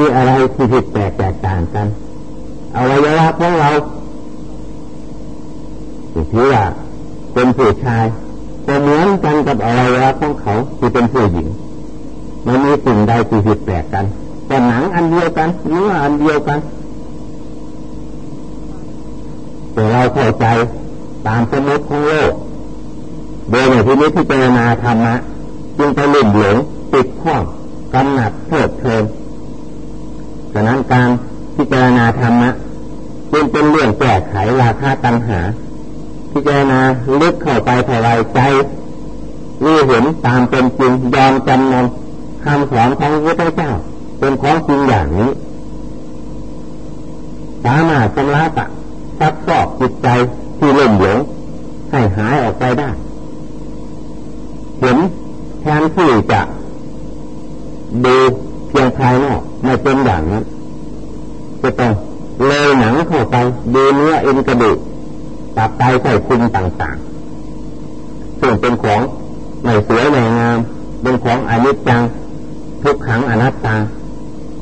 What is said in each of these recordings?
มีอะไรที่ผิดแปลกแตกต่างกันอวัยวะของเราถือว่าเป็นผู้ชายก็เหมือนกันกับอวัยวะของเขาที่เป็นผู้หญิงมันมีสิ่งใดที่ผิดแปลกกัน แต่หนังอันเดียวกันเนื้ออันเดียวกัน แต่เราเข้าใจตามสมมติของโลกโดยในที่นี้ที่เจรณาธรรมะจึงไปลุ่มหลงติดข้องกำหนัดเพิดเพลิน ฉะนั้นการพิจารณาธรรมะจึงเป็นเรื่องแก้ไขราคาตัณหา พิจารณาลึกเข้าไปเท่าไรใจรู้เห็นตามเป็นจริงยอมจำนนคำสอนของพระเจ้า เป็นของจริงอย่างนี้ สามารถชำระตะซักซอกจิตใจที่เล่มหลงให้หายออกไปได้ เห็นแทนที่จะดูเพียงภายนอกไม่เป็นอย่างนั้นจะต้องเลยหนังเข้าไปดูเนื้อเอ็นกระดูกตับไตไส้พุงต่างๆซึ่งเป็นของไม่สวยไม่งาม เป็นของอนิจจัง ทุกขังอนัตตา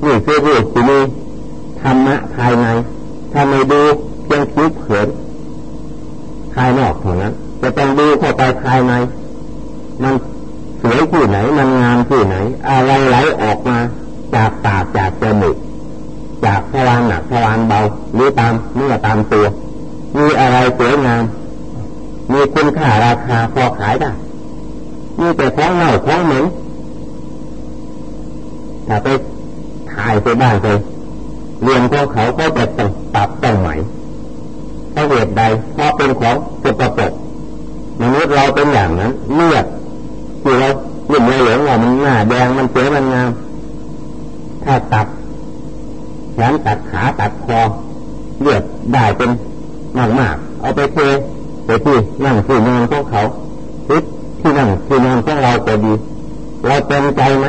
นี่คือรูปที่มีธรรมะภายใน ถ้าไม่ดูเพียงคิดเผินภายนอกเท่านั้น จะต้องดูเข้าไปภายใน มันสวยที่ไหน มันงามที่ไหน อะไรไหลออกมา จากปากจากจมูกจากทวารหนักทวารเบาหรือตามเมื่อตามตัว มีอะไรสวยงาม มีคุณค่าราคาพอขายได้มีแต่ของเน่าของเหม็นถ้าไปถ่ายไปบ้านไปเรียนของเขาก็จะต้องปรับต้องใหม่เพราะเหตุใดเพราะเป็นของสกปรกมนุษย์เราเป็นอย่างนั้นเลือดที่เราหลุ่มเหลืองว่ามันหน้าแดงมันสวยมันงาม ถ้าตัด ขนตัดขาตัดคอเลือดได้เป็นมากมากเอาไปเทไปที่นั่งที่นอนของเขาทิศที่นั่งที่นอนของเราก็ดี เราเต็มใจไหม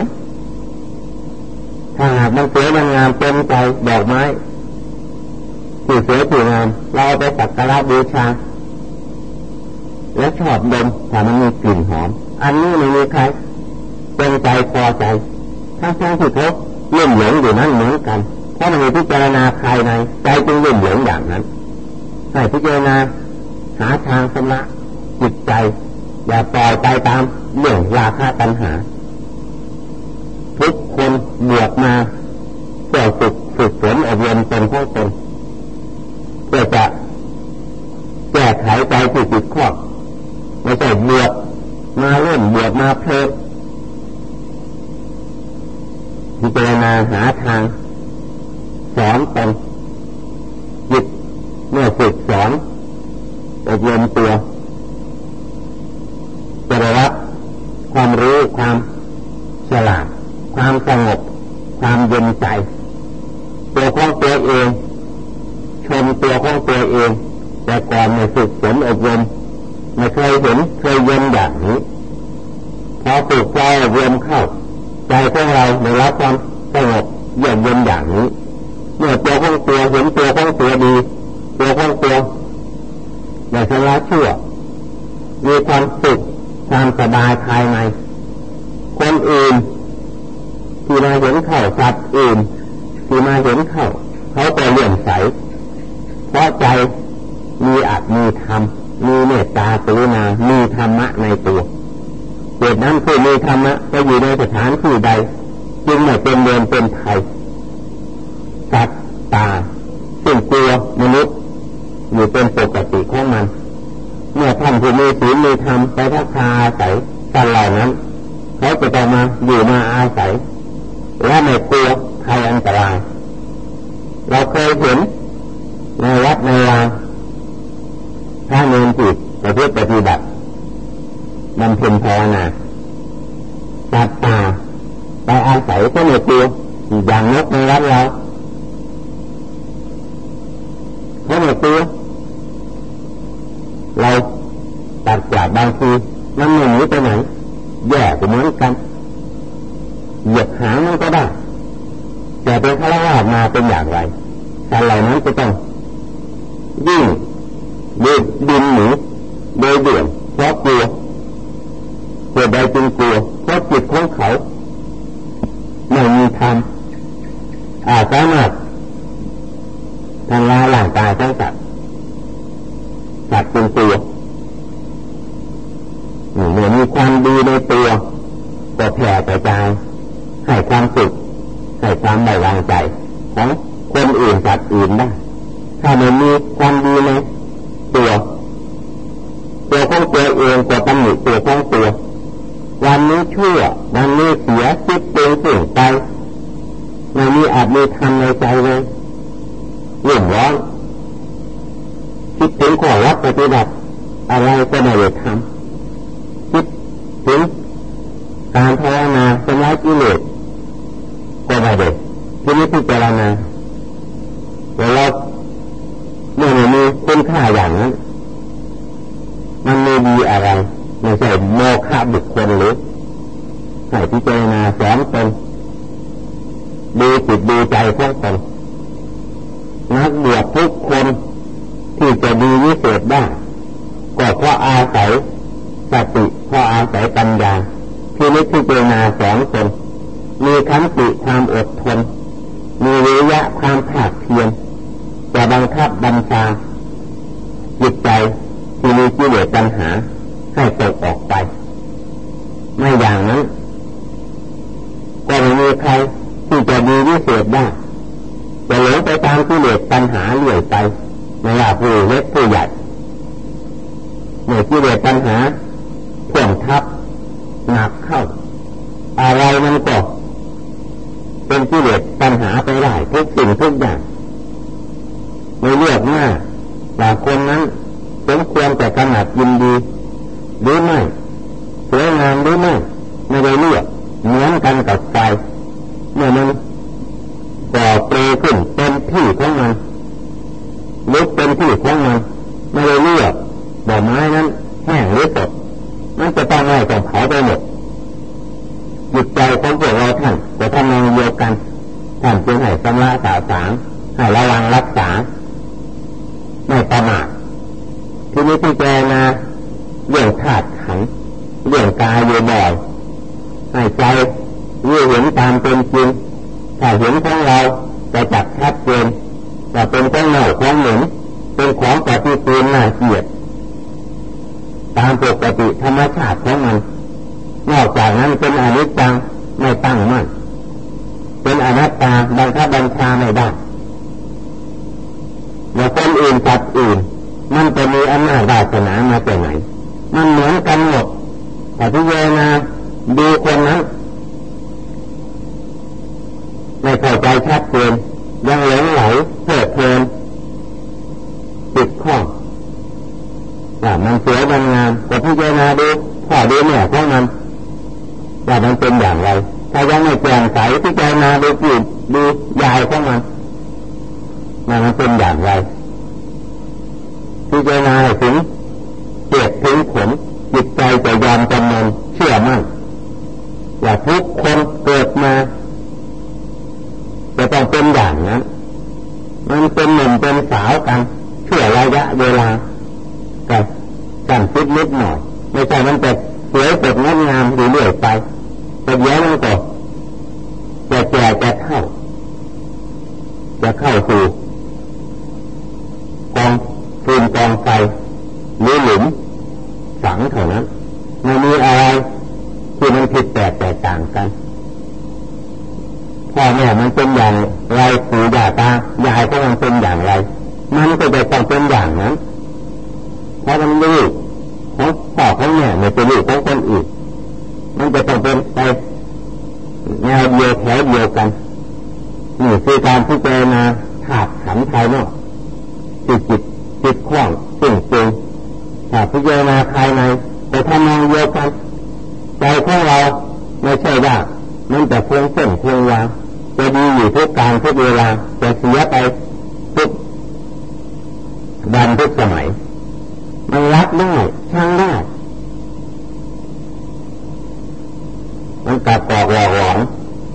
ถ้าหากมันสวยมันงามเต็มใจดอกไม้ที่สวยที่งามเราไปสักการะบูชา แล้วชอบดมถ้ามันมีกลิ่นหอม อันนี้ไม่มีใครเป็นใจพอใจถ้าแท้ที่เขาเลื่อมหลงอยู่นั่นเหมือนกัน เพราะมันมีพิจารณาภายในใจจึงเลื่อมหลงอย่างนั้นให้พิจารณาหาทางสำระจิตใจ อย่าปล่อยไปตามเรื่องราคาตัณหา ทุกคนบวกมาเพื่อฝึกฝึกฝนอบรมตนขอตนเพื่อจะแก้ไขใจที่ติดข้อไม่ใช่บวกมาเล่นบวกมาเพลินพิจารณาหาทางสอนตนจิตเมื่อฝึกสอน อบรมตัวจะได้รับความรู้ความฉลาดความสงบความเย็นใจ ตัวของตัวเองชมตัวของตัวเอง แต่ก่อนในฝึกฝนอบรมไม่เคยเห็นเคยเย็นอย่างนี้พอฝึกใจอบรมเข้า ใจของเราได้รับความสงบเย็นเย็นอย่างนี้เมื่อตัวของตัวเห็นตัวของตัวดี ตัวของตัวในชำระชั่วมีความสุขความสบายภายใน คนอื่น ที่มาเห็นเข้าสัตว์อื่น ที่มาเห็นเข้าเขาก็เลื่อมใสเพราะใจ มีอัตมีธรรม มีเมตตากรุณา มีธรรมะในตัวเหตุนั้นคือมีธรรมะจะอยู่ในสถานที่ใด จึงไม่เป็นเดินเป็นไทยสัตว์ตาซึ่งกลัวมนุษย์อยู่เป็นปกติของมัน เมื่อท่านผู้มีศีลมีธรรมไปทักทาอาศัยกันเหล่านั้นเขาจะต้องมาอยู่มาอาศัย และไม่กลัวภัยอันตราย เราเคยเห็นในวัดในวาถ้าเนินจิตประพฤติปฏิบัติบำเพ็ญภาวนาตัดตาไปอาศัยก็ไม่กลัวอย่างนกในวัดเราเพราะไม่กลัวเราตัดจากบางทีมันไม่หนีไปไหนแย่ก็เหมือนกันเหยียบหางมันก็ได้แต่เป็นฆราวาสมาเป็นอย่างไรการเหล่านั้นจะต้องวิ่งดินดินหนีโดยเดี่ยวเพราะกลัวเกลัวเพราะจิตของเขาไม่มีธรรมอาจสามารถทำลายร่างกายทั้งสัตว์สัตว์เป็นตัวเมื่อมีความดีในตัวก็แผ่กระจายให้ความสุขให้ความไว้วางใจของคนอื่นสัตว์อื่นได้ถ้าไม่มีความดีในตัวตัวของตัวเองก็ตำหนิตัวของ นี้ชั่ว วันนี้เสียคิดเป็นสิ่งไปไม่มีอาจมีทำในใจเลยเรื่องร้อนคิดถึงขอรับปฏิบัติอะไรก็ไม่ได้ทำคิดถึงการภาวนาสมาธิเลสก็ไม่ได้ที่นี้พิจารณาแต่เราเมื่อมีคุณค่าอย่างนั้นมันไม่ดีอะไรไม่ใช่โมฆะบุคคลหรือให้พิจารณาสอนตนดูจิตดูใจของตนนักบวชทุกคนที่จะดีวิเศษได้ก็เพ ราะอาศัยสติเพราะอาศัยปัญญาที่นิพิจารณาสองตนมีขันติความอดทน มีวิริยะความภาคเพียรจะบังคับบัญชาจิตใจที่มีกิเลสปัญหาให้ตกออกไป ไม่อย่างนั้นก็ไม่มีใครที่จะดีวิเศษได้จะหลงไปตามกิเลสปัญหาเรื่อยไปไม่ว่าผู้เล็กผู้ใหญ่เมื่อกิเลสปัญหาท่วมทับหนักเข้า อะไรมันก็เป็นกิเลสปัญหาไปได้ทุกสิ่งทุกอย่างไม่เลือกหน้าแต่คนนั้นสมควรแต่ขนาดยินดี หรือไม่สวยงามหรือไม่ไม่ได้เลือกเหมือนกันกับไฟเมื่อมันก่อเปรขึ้นเป็นที่ของมันลุกเป็นที่ของมันไม่ได้เลือกดอกไม้นั้นแห้งหรือสดมันจะต้องไห้ต้องเผาไปหมดจิตใจของพวกเราท่านจะทำงานเดียวกันท่านจึงให้สำระสาสางให้ระวังรักษาไม่ประมาททีนี้ที่แกนะเรื่องธาตุขันเรื่องกายอยู่บ่อยให้ใจรู้เห็นตามเป็นจริงถ้าเห็นของเราจะจับชัดเจนว่าเป็นของเน่าของเหม็นเป็นของปฏิกูลน่าเกลียดตามปกติธรรมชาติของมัน นอกจากนั้นเป็นอนิจจังไม่ตั้งมั่น เป็นอนัตตาบังคับบัญชาไม่ได้แล้วคนอื่นจัดอื่น มันจะมีอำนาจวาสนามาจากไหน มันเหมือนกันหมดแต่ที่เวนาดูคนนั้นไม่เข้าใจชัดเจนยังหลงไหลเพลิดเพลินติดข้องว่ามันสวยมันงามแต่พิจารณาดู พ่อดูแม่ของมันว่ามันเป็นอย่างไร ถ้ายังไม่แจ่งใสพิจารณาดูจิตดูยายของมันมันเป็นอย่างไรพิจารณาถึงเกิดถึงผลจิตใจจะยอมจำนนเชื่อมั่นว่าทุกคนเกิดมาจะต้องเป็นอย่างนั้นมันเป็นหนุ่มเป็นสาวกันช่วระยะเวลาแต่สั่นคิดนิดหน่อย ไม่ใช่มันจะ สวยสดงดงามเรื่อยไปแต่เดี๋ยวมันก็จะแก่จะเท่าจะเข้าสู่กองฟืนกองไฟหรือหลุมฝังเท่านั้นไม่มีอะไรที่มันผิดแปลกแตกต่างกันพ่อแม่มันเป็นอย่างไรปู่ย่าตายายก็มันเป็นอย่างไร มันก็จะต้องเป็นอย่างนั้นเพราะมันลูกของพ่อของแม่ไม่เป็นลูกของคนอื่นมัน จะต้องเป็นไปแนวเดียวแถวเดียวกันนี่คือการพิจารณาถาดขันภายนอกจิตจิตจิตคล่องตึงตึงถ้าพิจารณาภายในไปทำงานเดียวกันใจของเราไม่ใช่ว่ามันจะคงเส้นคงวางจะดีอยู่ทุกการทุกเวลาจะเสียไปทุกวันทุกสมัย มันรักได้ช่างได้มันกลับกอกหลอกหลอน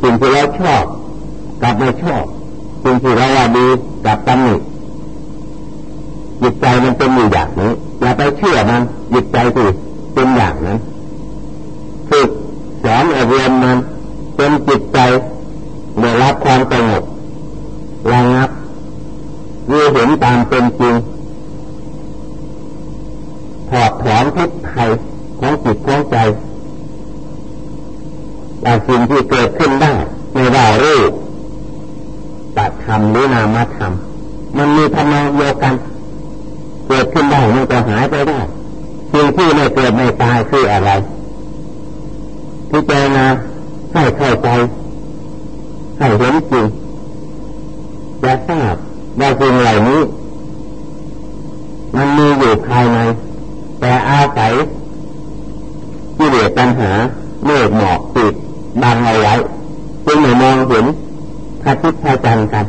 สิ่งที่เราชอบกลับไม่ชอบสิ่งที่เราว่าดีกลับตำหนิจิตใจมันเป็นอยู่อย่างนี้อย่าไปเชื่อมันจิตใจคือเป็นอย่างนั้นฝึกสอนอบร มันเป็นจิตใจได้รับความสงบระงับมีเห็นตามเป็นจริงถอดถอนพิษภัยของจิตของใจแต่สิ่งที่เกิดขึ้นได้ไม่ว่ารูปตัดธรรมหรือนามธรรมมันมีธรรมะเดียวกัน เกิดขึ้นได้มันก็หายไปได้สิ่งที่ไม่เกิดไม่ตายคืออะไร พิจารณาให้เข้าใจให้เห็นจริงจะทราบว่าสิ่งเหล่านี้ มันมีอยู่ภายใน แต่อาศัยที่เหลือปัญหาเมื่อหมอกปิดบังเอาไว้จึงไม่มองเห็นพระทิศพระจันทร์กัน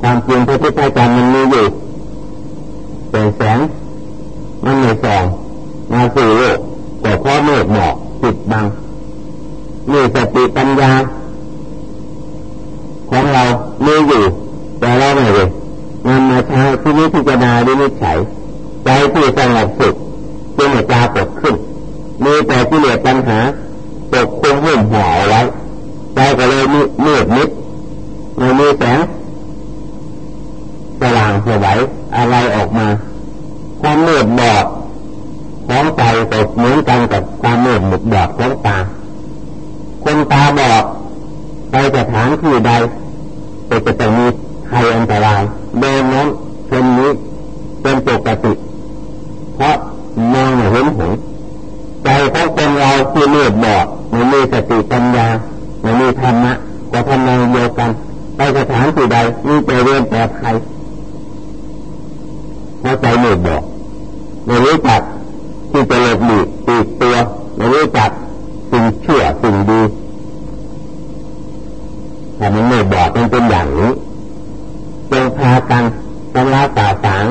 ความจริงพระทิศพระจันทร์มันมีอยู่เป็นแสงมันไม่ส่องมาสู่โลกแต่เพราะเมฆหมอกปิดบังมี สติปัญญาของเรามีอยู่ แต่เราไม่เลยนำมาใช้ที่นี้ที่จะนาดินิฉัยใจที่สงบสุขจึงจะปรากขึ้น มีแต่ที่เหลือปัญหาปกคลุมหุ่มห่อไว้ใจก็เลยมืดมิดไม่มีแสงสว่างสวยอะไรออกมา ความมืดบอดของใจก็เหมือนกันกับความมืดหมุดบอดของตา คน ตาบอดไปสถานที่ใดก็จะต้องมีภัยอันตรายเดินนั้นเป็นนี้เป็นปกติ เพราะมองเห็นหงใจของคนเราที่มืดบอดไม่มีสติปัญญาไม่มีธรรมะก็ทำงานเดียวกัน ไปสถานที่ใดมีแต่เรื่องแต่ภัยเพราะใจมืดบอดไม่รู้จักที่จะหลบหลีกตีตัวไม่รู้จักสิ่งชั่วสิ่งดีถ้ามันไม่บอดมันเป็นอย่างนี้จงพากันชำระตาสาง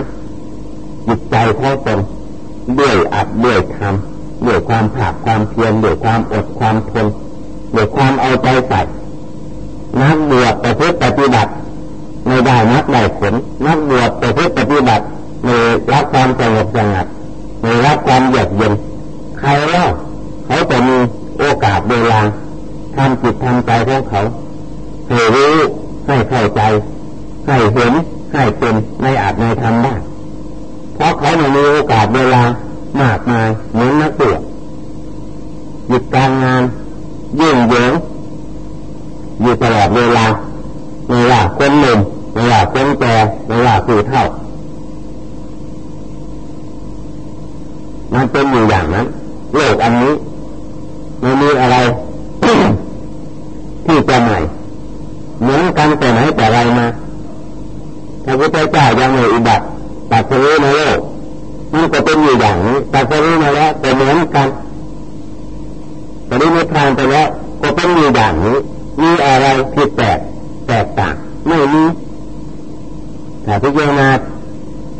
จิตใจของตนด้วยอัดด้วยทำด้วยความผากความเพียรด้วยความอดความทนด้วยความเอาใจใส่ นักบวชประพฤติปฏิบัติ ไม่ได้นักได้ผลนักบวชประพฤติปฏิบัติไม่รับความสงบสงัดไม่รับความเยือกเย็นใครเล่าเขาจะมีโอกาสเวลาทำจิตทำใจของเขาให้รู้ให้เข้าใจให้เห็นให้เป็นในอาจในทำได้เพราะเขาไม่มีโอกาสเวลามากมายเหมือนนักบวชหยุดการงานยิ่งเยิง อยู่ตลอดเวลาไม่ว่าคนหนุ่มไม่ว่าคนแก่ไม่ว่าผู้เฒ่ามันเป็นอยู่อย่างนั้นโลกอันนี้ไม่มีอะไรที่จะใหม่เหมือนกันแต่ไหนแต่ไรมาพระพุทธเจ้ายังไม่อุบัติตัดสู้ในโลกมันก็เป็นอยู่อย่างนี้ตัดสู้มาแล้วแต่เหมือนกันตอนนี้ไม่ทานไปแล้วก็เป็นอยู่อย่างนี้ มีอะไรผิดแปลกแตกต่างไม่มีถ้าพิจารณา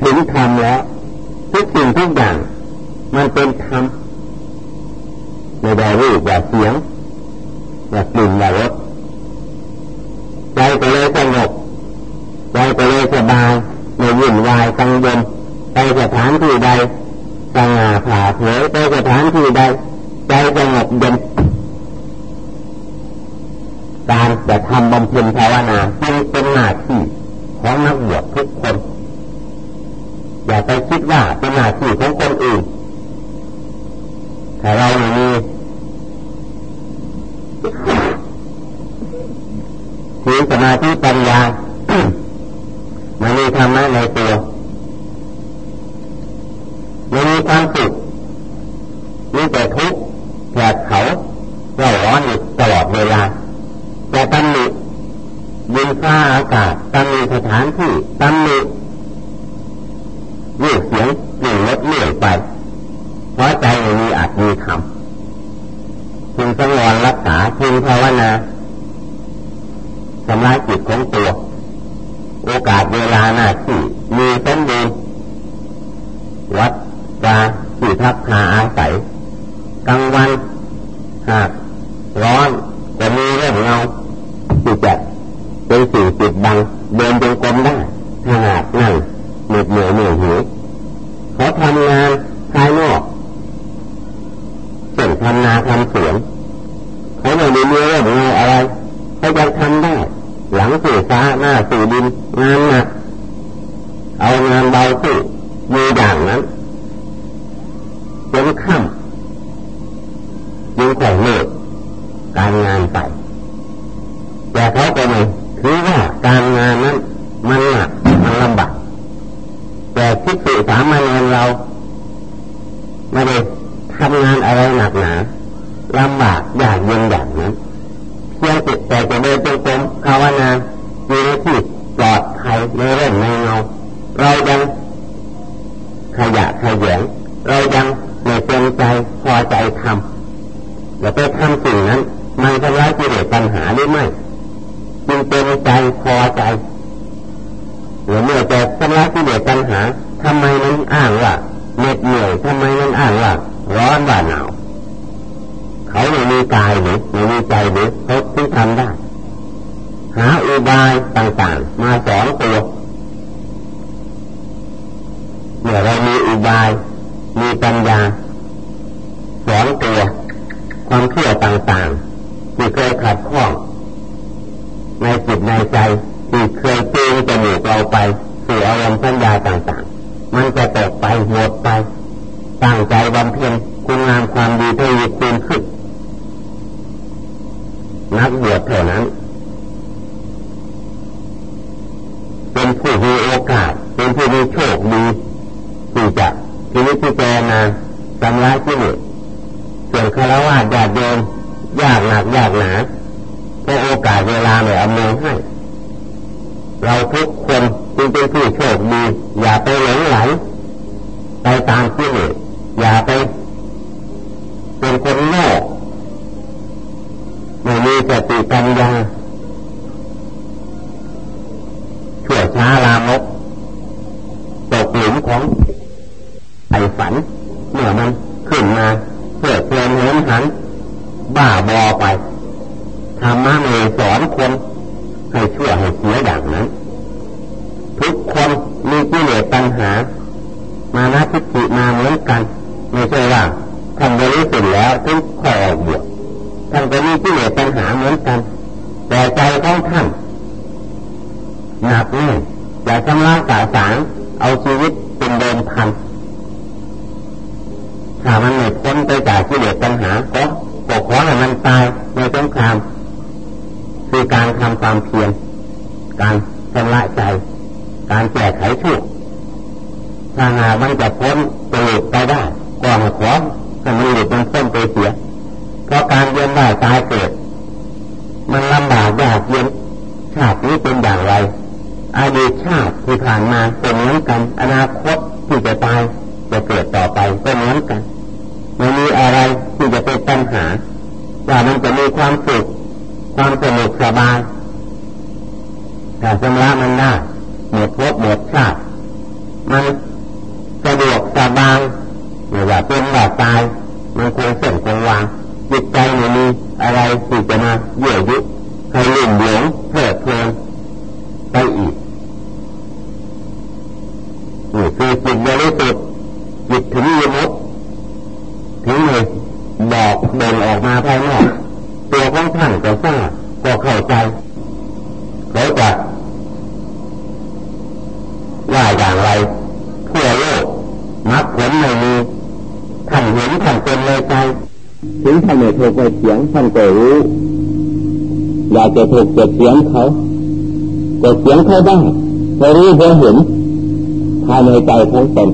ถึงธรรมแล้ว ทุกสิ่งทุกอย่าง มันเป็นธรรมไม่ได้รูปแบบเสียงแบบกลิ่นแบบรสใจก็เลยสงบใจก็เลยสบายไม่วุ่นวายกังวลไปสถานที่ใดสง่าผ่าเผยไปสถานที่ใดใจสงบเย็น การจะทำบำเพ็ญภาวนาจึงเป็นหน้าที่ของนักบวชทุกคน อย่าไปคิดว่าเป็นหน้าที่ของคนอื่นแต่เรามีศีลสมาธิปัญญามันมีธรรมะในตัวมันมีความสุขมีแต่ทุกข์แผดเขาเราร้อนอยู่ตลอดเวลาแต่ตำหนิยินฟ้าอากาศตำหนิสถานที่ตำหนิยืดเสียงหนึ่งลดเลื่อยไป เพราะใจมีอาจมีธรรมพึงสังวรรักษาพึงภาวนาสมาจิตของตัว โอกาสเวลาหน้าที่มีสมบูรณ์วัดตาที่พักพาอาศัยกลางวันหากร้อนจะมีเรื่องเงาที่จะเป็นสิ่งปิดบังเดินจงกรมได้ถ้าหากนั่งเหนื่อยเหนื่อยเหนื่อยหิวเขาทำงานภายนอกเช่นทำนาทำสวนเขาไม่มีเรื่องเงาอะไรเขาจะทำได้ หลังสู่ฟ้าหน้าสู่ดินงานหนักเอางานเบาสู้มีอย่างนั้นจนค่ำยิงแข่งเลิกการงานไปแต่เขาก็ไม่ถือว่าการงานนั้น มันหนักมันลำบากแต่คิดสื่อสามัญเราไม่ได้ทำงานอะไรหนักหนาลำบากยากเย็นอย่างนั้นเพียงแต่จะเดินจงกรมภาวนาอยู่ในที่ปลอดภัยในเรื่องในเงาเรายังขยะขยงเรายังไม่เต็มใจพอใจทำอย่าไปทำสิ่งนั้น มันทำร้ายกิเลสปัญหาหรือไม่จึงเต็มใจพอใจ หรือเมื่อจะทำระกิเลสปัญหาทำไมนั้นอ้างว่าเหน็ดเหนื่อยทำไมนั้นอ้างว่าร้อนว่าหนาวเขาไม่มีกายหรือไม่มีใจหรือเขาที่ทำได้ หาอุบายต่างๆ มาสอนตัวเมื่อเรามีอุบาย มีปัญญาสอนตัวความเชื่อต่างๆที่เคยขัดข้องในจิตในใจที่เคยตีงจมูกเราไปสู่อารมณ์สัญญาต่างๆ มันจะตกไปหมดไปตั้งใจบำเพ็ญคุณงามความดีให้มีคุณขึ้นนักบวชเท่านั้น เป็นผู้มีโอกาส เป็นผู้มีโชคดีที่จะชีวิตที่เจนาสำลักที่นี่ส่วนคารวะญาติโยมยากหนักยากหนาเพราะโอกาสเวลาไม่อำนวยให้ เราทุก จึงเป็นผู้โชคดีอย่าไปหลงไหล ไปตามที่นี่อย่าไป เป็นคนโง่ไม่มีสติปัญญาชั่วช้าลามกตกหลุมของไอ้ฝัน เมื่อมันขึ้นมาเพื่อเพลินเหินหัน บ้าบอไปธรรมะเลยสอนคนให้ชั่วให้เสียอย่างนั้น ทุกคนมีกิเลสปัญหา มานะทิฏฐิมาเหมือนกัน ไม่ใช่ว่าทำบริสุทธิ์แล้วถึงขอออกบวชท่านก็มีกิเลสปัญหาเหมือนกัน แต่ใจของท่านหนักแน่อยากชำระสาสางเอาชีวิต เป็นเดิมพันถ้ามันไม่พ้นไปจากกิเลสปัญหาก็ปกขอให้มันตายในสงคราม คือการทำความเพียรการชำระใจ การแก้ไขชั่วถ้าหามันจะพ้นจะหลุดไปได้ก็ให้ขอให้มันหลุดมันพ้นไปเสียเพราะการเวียนว่ายตายเกิด มันลำบากยากเย็นชาตินี้เป็นอย่างไร อดีตชาติที่ผ่านมาเป็นเหมือนกัน อนาคตที่จะตายจะเกิดต่อไปก็เหมือนกันไม่มีอะไรที่จะเป็นปัญหา ว่ามันจะมีความสุขความสนุกสบายแต่สำระมันได้หมดภพหมดชาติมันสะดวกสบายไม่ว่าเป็นว่าตาย มันคงเส้นคงวางจิตใจไม่มีอะไรที่จะมาเยื่อยุให้ลุ่มหลงเพลิดเพลินไปอีกนี่คือจิตบริสุทธิ์จิตถึงยมุตถึงเลยบอกเดินออกมาภายนอกตัวของท่านก็ทราบก็เข้าใจเขาจะว่าอย่างไรทั่วโลกมักผลไม่มีท่านเห็นท่านเป็นเลยใจถึงท่านไม่ถูกไปเสียงท่านก็รู้ จะถูกจะเสียงเขาเก็เสียงเขาได้พอรู้พอเห็นภายในใจของตน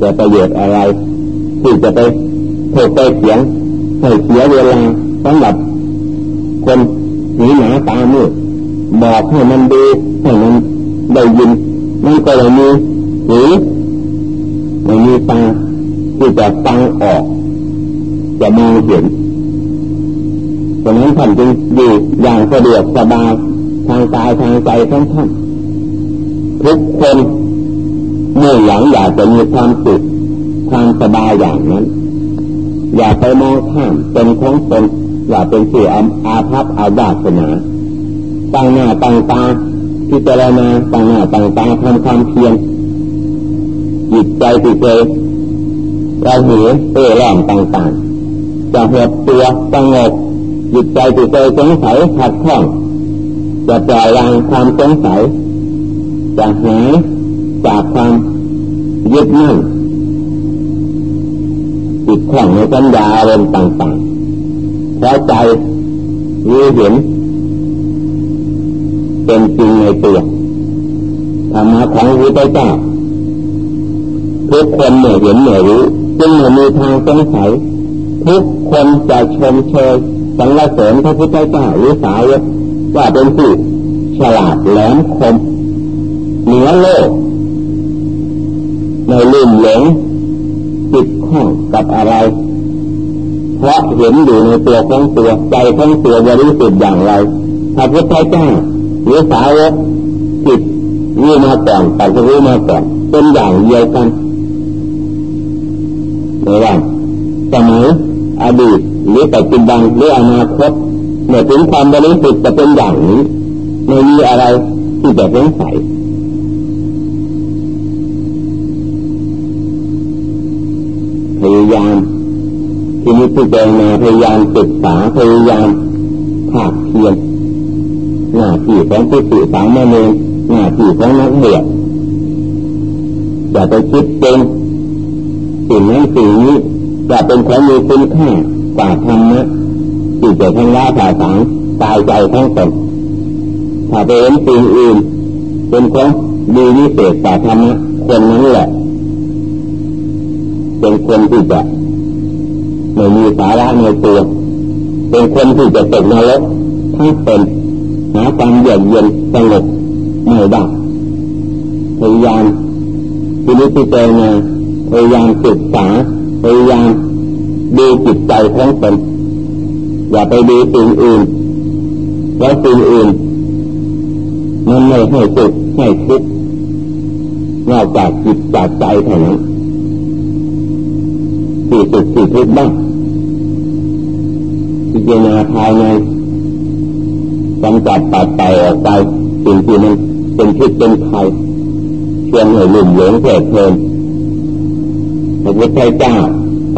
จะประโยชน์อะไรที่จะไปถูกไปเสียงให้เสียเวลาสำหรับคนหนีหนาตามืดบอกให้มันดูให้มันได้ยินมันก็เลยมีหูไม่มีตาที่จะฟังออก จะมองเห็น ฉะนั้นท่านจึงอยู่อย่างสะดวกสบายทางกายทางใจทั้งท่านทุกคนเมื่อหลังอยากจะมีความสุขความสบายอย่างนั้น อย่าไปมองข้ามเป็นของตนอย่าเป็นสื่ออาภัพอาญาสนาตั้งหน้าตั้งตาพิจารณาตั้งหน้าตั้งตาทำความเพียรจิตใจที่เคยเราเหนเออร่างต่างๆจะหดตัวสงบ จิตใจที่เคยสงสัยขัดข้องจะปล่อยวางความสงสัยจะหายจากความยึดมั่นติดข้องในสัญญาอารมณ์ต่างๆเพราะใจรู้เห็นเป็นจริงในตัวธรรมะของพระพุทธเจ้าทุกคนเหมื่อเห็นเหมื่อรู้จึงไม่มีทางสงสัยทุกคนจะชมเชย สรรเสริญพระพุทธเจ้าหรือสาวกว่าเป็นผู้ฉลาดแหลมคมเหนือโลกในลืมหลงติดข้องกับอะไร เพราะเห็นอยู่ในตัวของตัวใจของตัวบริสุทธิ์อย่างไรพระพุทธเจ้าหรือสาวกจิตรู้มาก่อนแต่จะรู้มาก่อนเป็นอย่างเดียวกันไม่ว่าสมัยอดีต หรือปัจจุบันหรืออนาคตเมื่อถึงความบริสุทธิ์จะเป็นอย่างนี้ไม่มีอะไรที่จะสงสัยพยายามที่นี้ที่เจมาพยายามศึกษาพยายามภาคเพียรหน้าที่ของผู้สื่อสารม่เองหน้าที่ของนักเรียนอย่าไปคิดเป็นสิ่งนั้นสิ่งนี้จะเป็นของมีคุณค่า กว่าธรรมะที่จะทั้งละภาษาตายใจทั้งตนถ้าไปเห็นสิ่งอื่น เป็นของดีวิเศษกว่าธรรมะคนนั้นแหละ เป็นคนที่จะไม่มีสาระในตัว เป็นคนที่จะตกนรกทั้งเป็นหาความเยือกเย็นสงบไม่ได้พยายามที่นี้ที่เจอมาพยายามศึกษาพยายาม ดูจิตใจของตนอย่าไปดูสิ่งอื่นแล้วสิ่งอื่นมันไม่ให้สุขให้ทุกข์นอกจากจิตจากใจเท่านั้นสี่สุขสี่ทุกข์บ้างพิจารณาภายในกำจัดปัดไปออกไปสิ่งที่มันเป็นพิษเป็นภัยเชื่อมให้ลุ่มหลงเพลิดเพลินพระพุทธเจ้า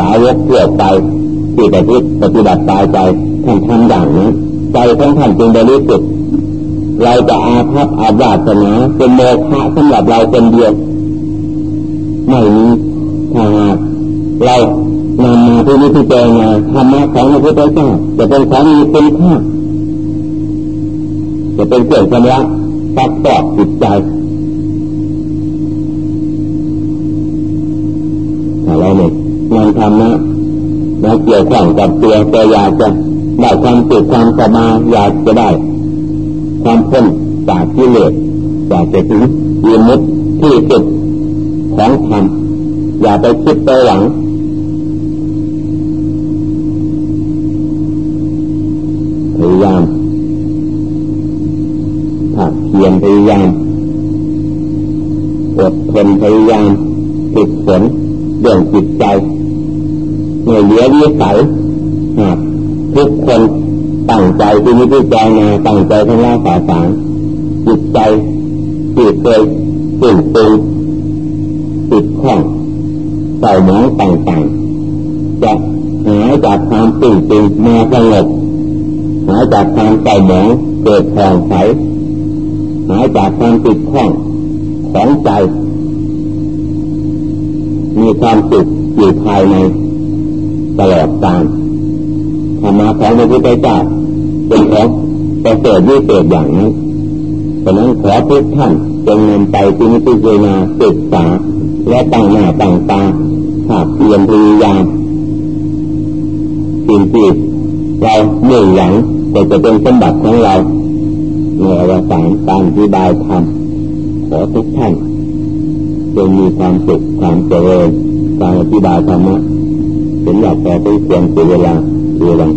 สาวกเพื่อไปที่ปฏิปฏิบัติตายใจท่านทำอย่างนี้ใจของท่านจึงบริสุทธิ์เราจะอาภัพอาบาสนาเป็นโมฆะสำหรับเราคนเดียวไม่มีถ้าหากเรานำมาที่นี้ที่เจงาธรรมะของพระพุทธเจ้าจะเป็นของมีคุณค่าจะเป็นเครื่องชำระตัดต่อจิตใจอะไรเนี่ยงาน ธรรมะมาเกี่ยวข้องกับตัวตัวอยากจะได้ความสุขความสบายอยากจะได้ ความพ้นจากกิเลสอยากจะถึงยมุดที่สุดของธรรมอย่าไปคิดไปหวังพยายามผักเพียนพยายามอดทนพยายามฝึกฝนเรื่องจิตใจ เหนื่อยเหลือวิสัยหากทุกคนตั้งใจที่นี้ที่ใจนาตั้งใจทั้งล่าสาสารจิตใจจิตเคยตื่นตื่นติดข้องเศร้าหมองต่างๆจะหายจากความตื่นตื่นมาสงบหายจากความเศร้าหมองเกิดผ่องใสหายจากความติดข้องของใจ มีความสุขอยู่ภายใน ตลอดกาลธรรมะของพระพุทธเจ้าเป็นของประเสริฐวิเศษอย่างนี้ฉะนั้นขอทุกท่านจงนำไปที่นิพพานาศึกษา และตั้งหน้าตั้งตาภาพเพียนพยายามสิ่งที่เราเมื่อหลังก็จะเป็นสมบัติของเราในอวสานการอธิบายธรรมขอทุกท่านจงมีความสุขความเจริญการอธิบายธรรมะ เห็นอยากแต่เป็นเพียงเสียเวลาเวลา